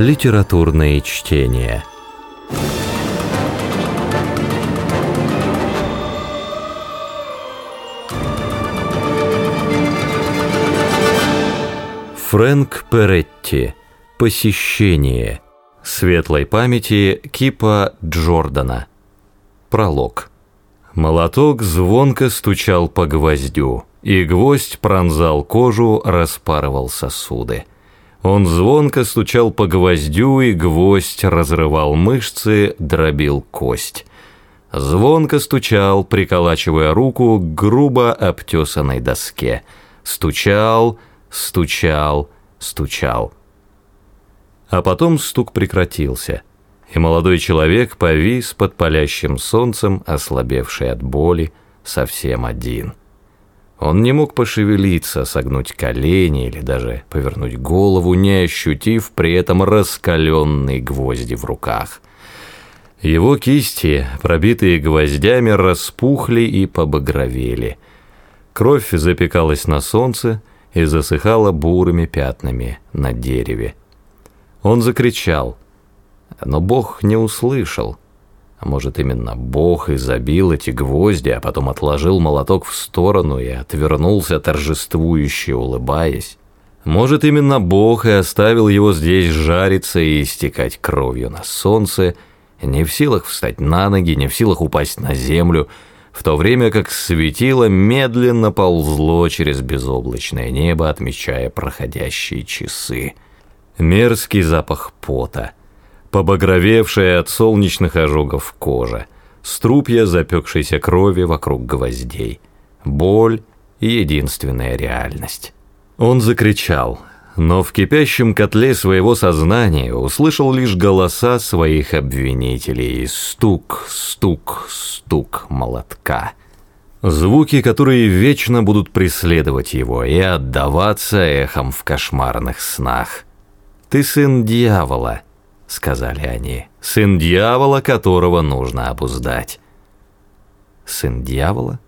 Литературные чтения. Фрэнк Перетти. Посещение. Светлой памяти Кипа Джордана. Пролог. Молоток звонко стучал по гвоздю, и гвоздь пронзал кожу, распарывал сосуды. Он звонко стучал по гвоздю, и гвоздь разрывал мышцы, дробил кость. Звонко стучал, приколачивая руку к грубо обтесанной доске. Стучал, стучал, стучал. А потом стук прекратился, и молодой человек повис под палящим солнцем, ослабевший от боли, совсем один. Он не мог пошевелиться, согнуть колени или даже повернуть голову, не ощутив при этом раскаленные гвозди в руках. Его кисти, пробитые гвоздями, распухли и побагровели. Кровь запекалась на солнце и засыхала бурыми пятнами на дереве. Он закричал, но Бог не услышал. А может, именно Бог и забил эти гвозди, а потом отложил молоток в сторону и отвернулся, торжествующе улыбаясь. Может, именно Бог и оставил его здесь жариться и истекать кровью на солнце, не в силах встать на ноги, не в силах упасть на землю, в то время как светило медленно ползло через безоблачное небо, отмечая проходящие часы. Мерзкий запах пота — побагровевшая от солнечных ожогов кожа, струпья запекшейся крови вокруг гвоздей, боль единственная реальность. Он закричал, но в кипящем котле своего сознания услышал лишь голоса своих обвинителей стук, стук, стук молотка. Звуки, которые вечно будут преследовать его и отдаваться эхом в кошмарных снах. «Ты сын дьявола», сказали они, сын дьявола, которого нужно обуздать. Сын дьявола?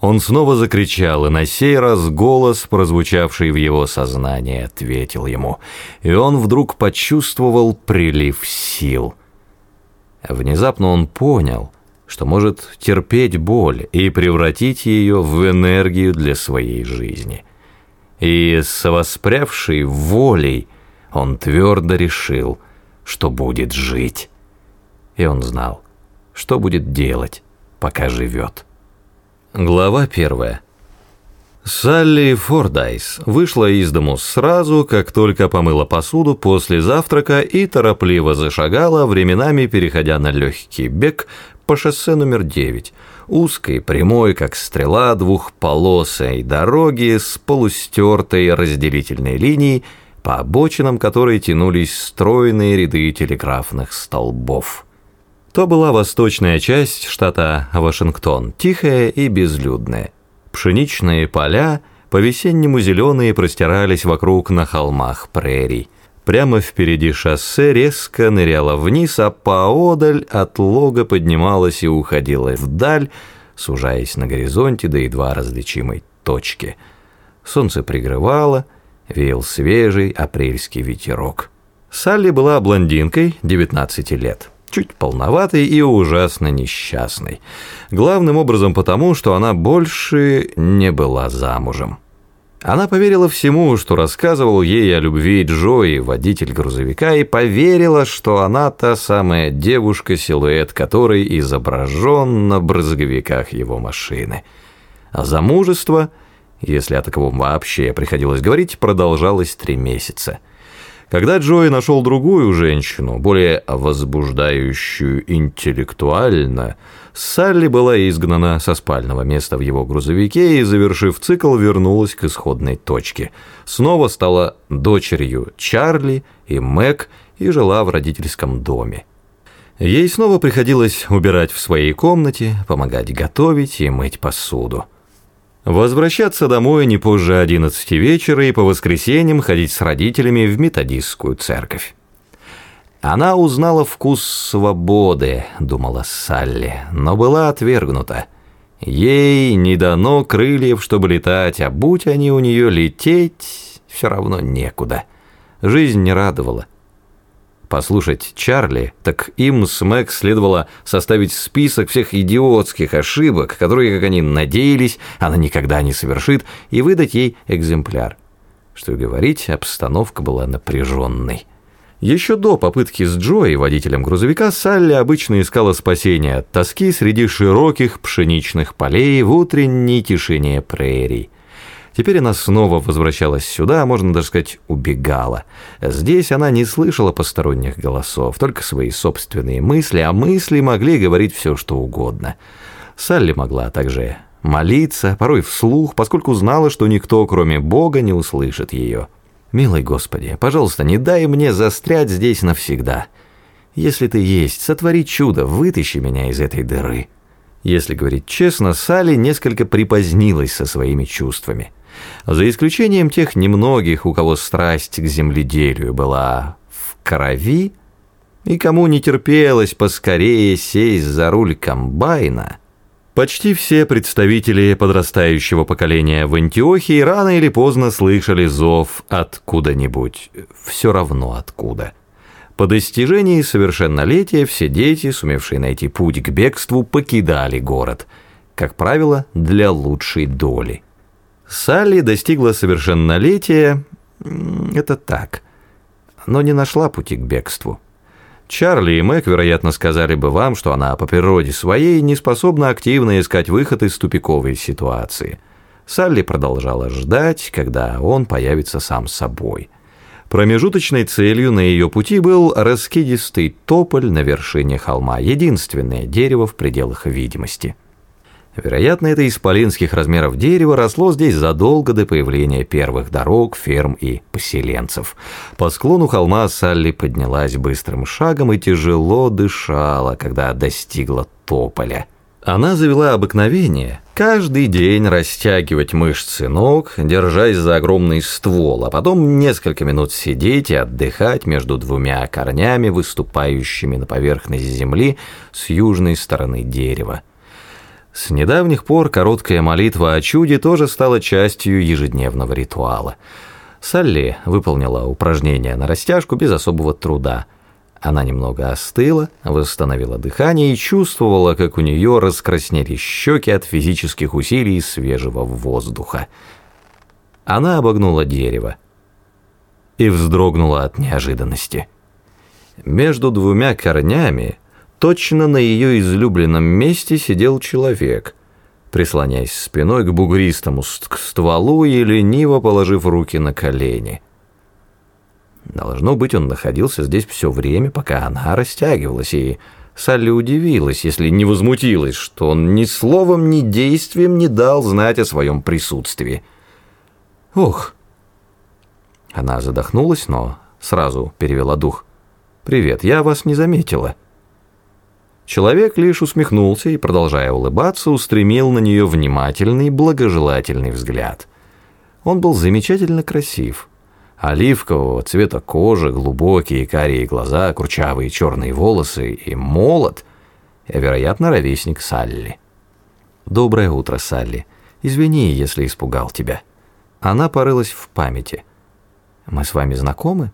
Он снова закричал, и на сей раз голос, прозвучавший в его сознании, ответил ему, и он вдруг почувствовал прилив сил. Внезапно он понял, что может терпеть боль и превратить ее в энергию для своей жизни. И с воспрявшей волей он твердо решил, что будет жить. И он знал, что будет делать, пока живет. Глава первая. Салли Фордайс вышла из дому сразу, как только помыла посуду после завтрака и торопливо зашагала, временами переходя на легкий бег по шоссе номер 9, узкой, прямой, как стрела, двухполосой дороги с полустертой разделительной линией по обочинам которой тянулись стройные ряды телеграфных столбов. То была восточная часть штата Вашингтон, тихая и безлюдная. Пшеничные поля по-весеннему зеленые простирались вокруг на холмах прерий. Прямо впереди шоссе резко ныряло вниз, а поодаль от лога поднималась и уходила вдаль, сужаясь на горизонте до едва различимой точки. Солнце пригревало, веял свежий апрельский ветерок. Салли была блондинкой 19 лет, чуть полноватой и ужасно несчастной. Главным образом потому, что она больше не была замужем. Она поверила всему, что рассказывал ей о любви Джои, водитель грузовика, и поверила, что она та самая девушка, силуэт которой изображен на брызговиках его машины. А замужество – если о таковом вообще приходилось говорить, продолжалось три месяца. Когда Джои нашел другую женщину, более возбуждающую интеллектуально, Салли была изгнана со спального места в его грузовике и, завершив цикл, вернулась к исходной точке. Снова стала дочерью Чарли и Мэг и жила в родительском доме. Ей снова приходилось убирать в своей комнате, помогать готовить и мыть посуду. Возвращаться домой не позже 11 вечера и по воскресеньям ходить с родителями в методистскую церковь. Она узнала вкус свободы, думала Салли, но была отвергнута. Ей не дано крыльев, чтобы летать, а будь они у нее лететь, все равно некуда. Жизнь не радовала, послушать Чарли, так им с Мэг следовало составить список всех идиотских ошибок, которые, как они надеялись, она никогда не совершит, и выдать ей экземпляр. Что и говорить, обстановка была напряженной. Еще до попытки с Джоей, водителем грузовика, Салли обычно искала спасения от тоски среди широких пшеничных полей в утренней тишине прерий. Теперь она снова возвращалась сюда, можно даже сказать, убегала. Здесь она не слышала посторонних голосов, только свои собственные мысли, а мысли могли говорить все, что угодно. Салли могла также молиться, порой вслух, поскольку знала, что никто, кроме Бога, не услышит ее. «Милый Господи, пожалуйста, не дай мне застрять здесь навсегда. Если ты есть, сотвори чудо, вытащи меня из этой дыры». Если говорить честно, Салли несколько припозднилась со своими чувствами. За исключением тех немногих, у кого страсть к земледелию была в крови, и кому не терпелось поскорее сесть за руль комбайна, почти все представители подрастающего поколения в Антиохии рано или поздно слышали зов откуда-нибудь, все равно откуда. По достижении совершеннолетия все дети, сумевшие найти путь к бегству, покидали город, как правило, для лучшей доли. Салли достигла совершеннолетия, это так, но не нашла пути к бегству. Чарли и Мэг, вероятно, сказали бы вам, что она по природе своей не способна активно искать выход из тупиковой ситуации. Салли продолжала ждать, когда он появится сам собой. Промежуточной целью на ее пути был раскидистый тополь на вершине холма, единственное дерево в пределах видимости. Вероятно, это исполинских размеров дерево росло здесь задолго до появления первых дорог, ферм и поселенцев. По склону холма Салли поднялась быстрым шагом и тяжело дышала, когда достигла тополя. Она завела обыкновение каждый день растягивать мышцы ног, держась за огромный ствол, а потом несколько минут сидеть и отдыхать между двумя корнями, выступающими на поверхность земли с южной стороны дерева. С недавних пор короткая молитва о чуде тоже стала частью ежедневного ритуала. Салли выполнила упражнение на растяжку без особого труда. Она немного остыла, восстановила дыхание и чувствовала, как у нее раскраснели щеки от физических усилий свежего воздуха. Она обогнула дерево и вздрогнула от неожиданности. Между двумя корнями Точно на ее излюбленном месте сидел человек, прислоняясь спиной к бугристому стволу и лениво положив руки на колени. Должно быть, он находился здесь все время, пока она растягивалась, и Салли удивилась, если не возмутилась, что он ни словом, ни действием не дал знать о своем присутствии. «Ох!» Она задохнулась, но сразу перевела дух. «Привет, я вас не заметила». Человек лишь усмехнулся и, продолжая улыбаться, устремил на нее внимательный, благожелательный взгляд. Он был замечательно красив. Оливкового цвета кожи, глубокие карие глаза, курчавые черные волосы и молот, вероятно, ровесник Салли. «Доброе утро, Салли. Извини, если испугал тебя». Она порылась в памяти. «Мы с вами знакомы?»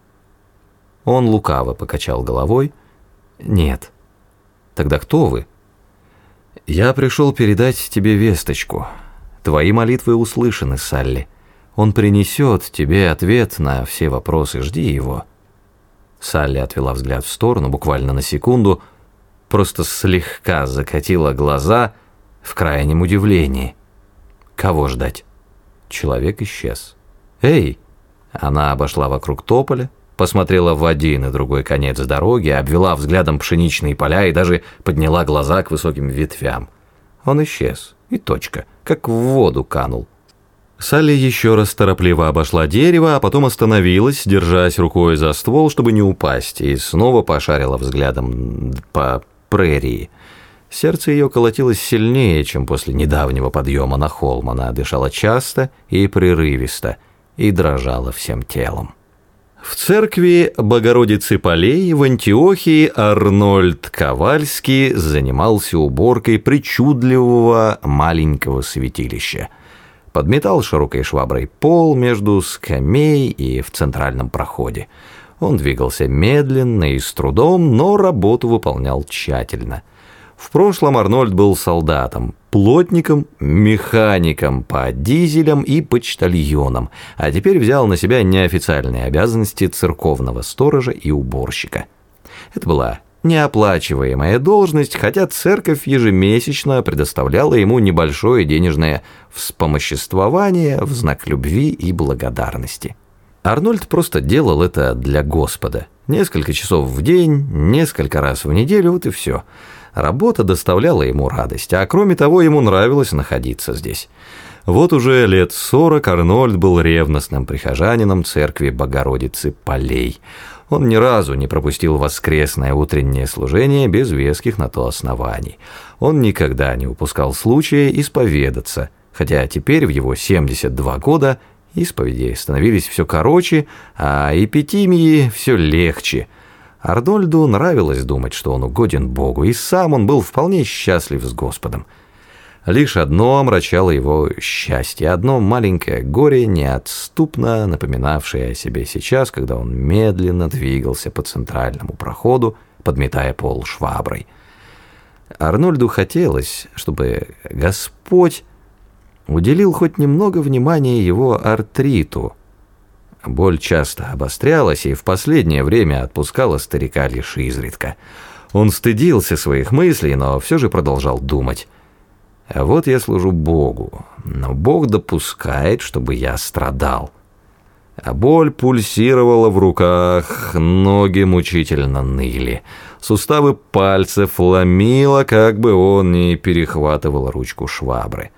Он лукаво покачал головой. «Нет». Тогда кто вы? Я пришел передать тебе весточку. Твои молитвы услышаны, Салли. Он принесет тебе ответ на все вопросы, жди его. Салли отвела взгляд в сторону, буквально на секунду, просто слегка закатила глаза в крайнем удивлении. Кого ждать? Человек исчез. «Эй!» Она обошла вокруг тополя, посмотрела в один и другой конец дороги, обвела взглядом пшеничные поля и даже подняла глаза к высоким ветвям. Он исчез, и точка, как в воду канул. Салли еще раз торопливо обошла дерево, а потом остановилась, держась рукой за ствол, чтобы не упасть, и снова пошарила взглядом по прерии. Сердце ее колотилось сильнее, чем после недавнего подъема на холм. Она дышала часто и прерывисто, и дрожала всем телом. В церкви Богородицы Полей в Антиохии Арнольд Ковальский занимался уборкой причудливого маленького святилища. Подметал широкой шваброй пол между скамей и в центральном проходе. Он двигался медленно и с трудом, но работу выполнял тщательно. В прошлом Арнольд был солдатом, плотником, механиком по дизелям и почтальоном, а теперь взял на себя неофициальные обязанности церковного сторожа и уборщика. Это была неоплачиваемая должность, хотя церковь ежемесячно предоставляла ему небольшое денежное вспомоществование в знак любви и благодарности. Арнольд просто делал это для Господа. Несколько часов в день, несколько раз в неделю, вот и все. Работа доставляла ему радость, а кроме того, ему нравилось находиться здесь. Вот уже лет сорок Арнольд был ревностным прихожанином церкви Богородицы Полей. Он ни разу не пропустил воскресное утреннее служение без веских на то оснований. Он никогда не упускал случая исповедаться, хотя теперь в его 72 года исповеди становились все короче, а эпитимии все легче – Арнольду нравилось думать, что он угоден Богу, и сам он был вполне счастлив с Господом. Лишь одно омрачало его счастье, одно маленькое горе, неотступно напоминавшее о себе сейчас, когда он медленно двигался по центральному проходу, подметая пол шваброй. Арнольду хотелось, чтобы Господь уделил хоть немного внимания его артриту – Боль часто обострялась и в последнее время отпускала старика лишь изредка. Он стыдился своих мыслей, но все же продолжал думать. А вот я служу Богу, но Бог допускает, чтобы я страдал. А боль пульсировала в руках, ноги мучительно ныли. Суставы пальцев ломило, как бы он ни перехватывал ручку швабры.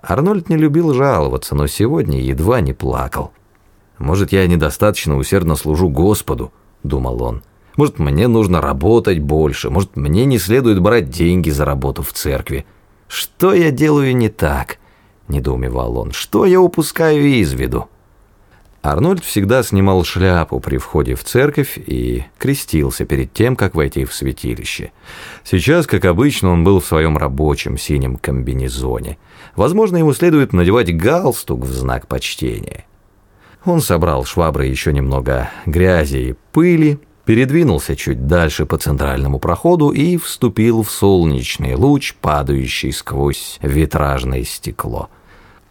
Арнольд не любил жаловаться, но сегодня едва не плакал. «Может, я недостаточно усердно служу Господу», — думал он. «Может, мне нужно работать больше, может, мне не следует брать деньги за работу в церкви. Что я делаю не так?» — недоумевал он. «Что я упускаю из виду?» Арнольд всегда снимал шляпу при входе в церковь и крестился перед тем, как войти в святилище. Сейчас, как обычно, он был в своем рабочем синем комбинезоне. Возможно, ему следует надевать галстук в знак почтения. Он собрал шваброй еще немного грязи и пыли, передвинулся чуть дальше по центральному проходу и вступил в солнечный луч, падающий сквозь витражное стекло.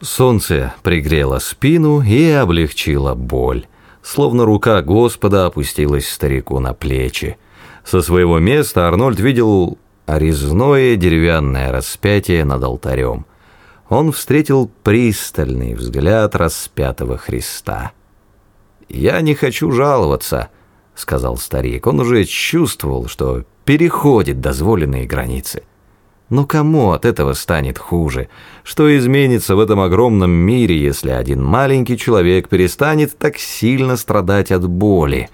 Солнце пригрело спину и облегчило боль, словно рука Господа опустилась старику на плечи. Со своего места Арнольд видел резное деревянное распятие над алтарем – он встретил пристальный взгляд распятого Христа. «Я не хочу жаловаться», — сказал старик. Он уже чувствовал, что переходит дозволенные границы. Но кому от этого станет хуже? Что изменится в этом огромном мире, если один маленький человек перестанет так сильно страдать от боли?»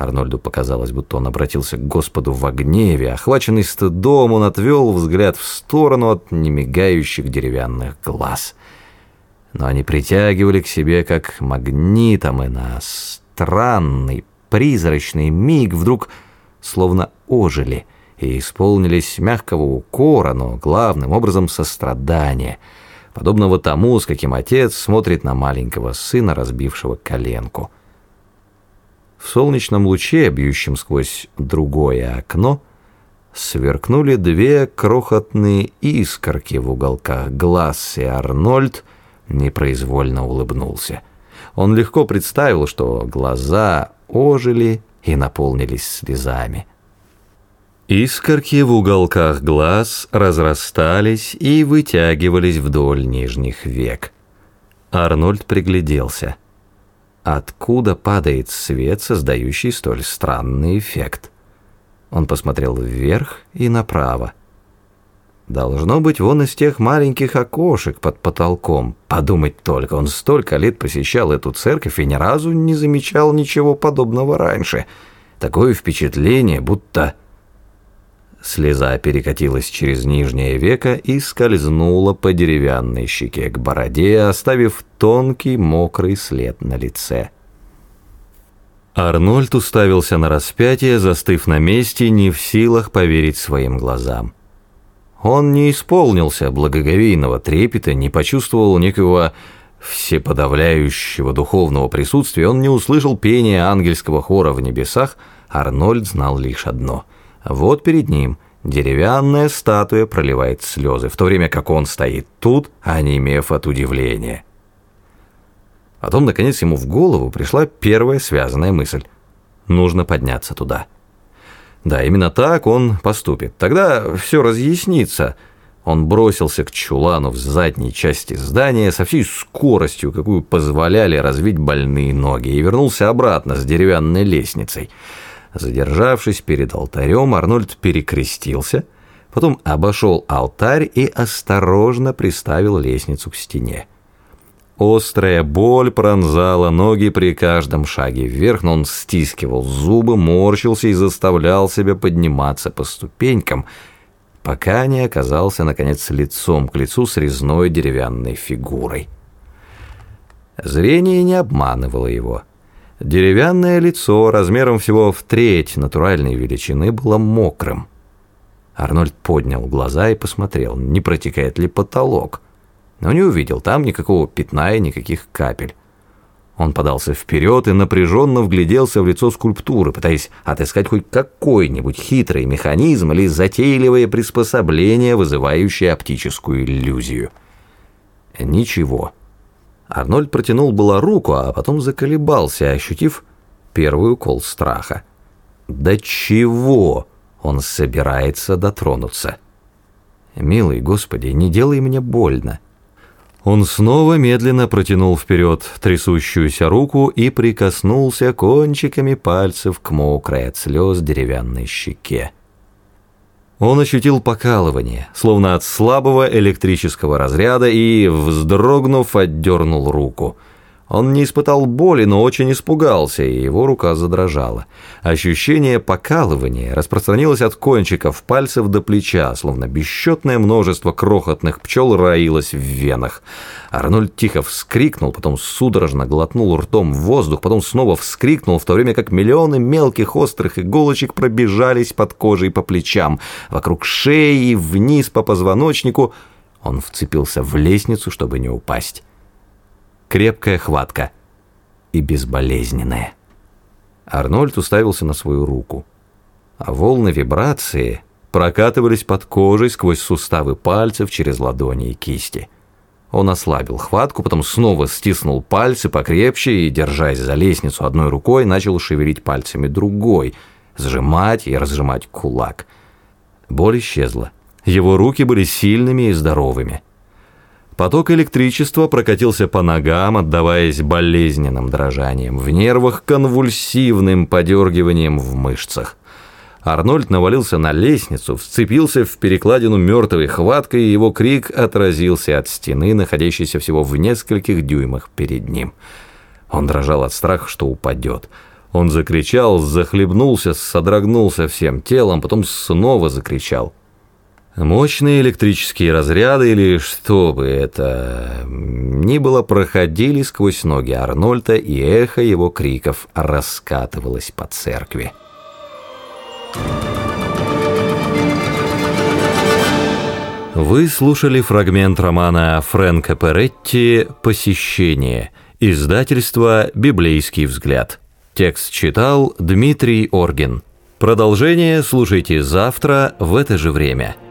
Арнольду показалось, будто он обратился к Господу в гневе. Охваченный стыдом, он отвел взгляд в сторону от немигающих деревянных глаз. Но они притягивали к себе как магнитом, и на странный, призрачный миг вдруг словно ожили и исполнились мягкого укора, но главным образом сострадания, подобного тому, с каким отец смотрит на маленького сына, разбившего коленку. В солнечном луче, бьющем сквозь другое окно, сверкнули две крохотные искорки в уголках глаз, и Арнольд непроизвольно улыбнулся. Он легко представил, что глаза ожили и наполнились слезами. Искорки в уголках глаз разрастались и вытягивались вдоль нижних век. Арнольд пригляделся. Откуда падает свет, создающий столь странный эффект? Он посмотрел вверх и направо. Должно быть вон из тех маленьких окошек под потолком. Подумать только, он столько лет посещал эту церковь и ни разу не замечал ничего подобного раньше. Такое впечатление, будто Слеза перекатилась через нижнее веко и скользнула по деревянной щеке к бороде, оставив тонкий мокрый след на лице. Арнольд уставился на распятие, застыв на месте, не в силах поверить своим глазам. Он не исполнился благоговейного трепета, не почувствовал некого всеподавляющего духовного присутствия, он не услышал пения ангельского хора в небесах, Арнольд знал лишь одно. Вот перед ним деревянная статуя проливает слезы, в то время как он стоит тут, онемев от удивления. Потом, наконец, ему в голову пришла первая связанная мысль. Нужно подняться туда. Да, именно так он поступит. Тогда все разъяснится – он бросился к чулану в задней части здания со всей скоростью, какую позволяли развить больные ноги, и вернулся обратно с деревянной лестницей. Задержавшись перед алтарем, Арнольд перекрестился, потом обошел алтарь и осторожно приставил лестницу к стене. Острая боль пронзала ноги при каждом шаге вверх, но он стискивал зубы, морщился и заставлял себя подниматься по ступенькам – пока не оказался, наконец, лицом к лицу с резной деревянной фигурой. Зрение не обманывало его. Деревянное лицо размером всего в треть натуральной величины было мокрым. Арнольд поднял глаза и посмотрел, не протекает ли потолок, но не увидел там никакого пятна и никаких капель. Он подался вперед и напряженно вгляделся в лицо скульптуры, пытаясь отыскать хоть какой-нибудь хитрый механизм или затейливое приспособление, вызывающее оптическую иллюзию. Ничего. Арнольд протянул было руку, а потом заколебался, ощутив первый укол страха. До чего он собирается дотронуться? «Милый Господи, не делай мне больно». Он снова медленно протянул вперед трясущуюся руку и прикоснулся кончиками пальцев к мокрой от слез деревянной щеке. Он ощутил покалывание, словно от слабого электрического разряда, и, вздрогнув, отдернул руку – он не испытал боли, но очень испугался, и его рука задрожала. Ощущение покалывания распространилось от кончиков пальцев до плеча, словно бесчетное множество крохотных пчел роилось в венах. Арнольд тихо вскрикнул, потом судорожно глотнул ртом воздух, потом снова вскрикнул, в то время как миллионы мелких острых иголочек пробежались под кожей по плечам, вокруг шеи вниз по позвоночнику. Он вцепился в лестницу, чтобы не упасть крепкая хватка и безболезненная. Арнольд уставился на свою руку, а волны вибрации прокатывались под кожей сквозь суставы пальцев через ладони и кисти. Он ослабил хватку, потом снова стиснул пальцы покрепче и, держась за лестницу одной рукой, начал шевелить пальцами другой, сжимать и разжимать кулак. Боль исчезла. Его руки были сильными и здоровыми. Поток электричества прокатился по ногам, отдаваясь болезненным дрожанием в нервах, конвульсивным подергиванием в мышцах. Арнольд навалился на лестницу, вцепился в перекладину мертвой хваткой, и его крик отразился от стены, находящейся всего в нескольких дюймах перед ним. Он дрожал от страха, что упадет. Он закричал, захлебнулся, содрогнулся всем телом, потом снова закричал – Мощные электрические разряды или что бы это ни было проходили сквозь ноги Арнольда, и эхо его криков раскатывалось по церкви. Вы слушали фрагмент романа Фрэнка Перетти «Посещение», издательство «Библейский взгляд». Текст читал Дмитрий Оргин. Продолжение слушайте завтра в это же время –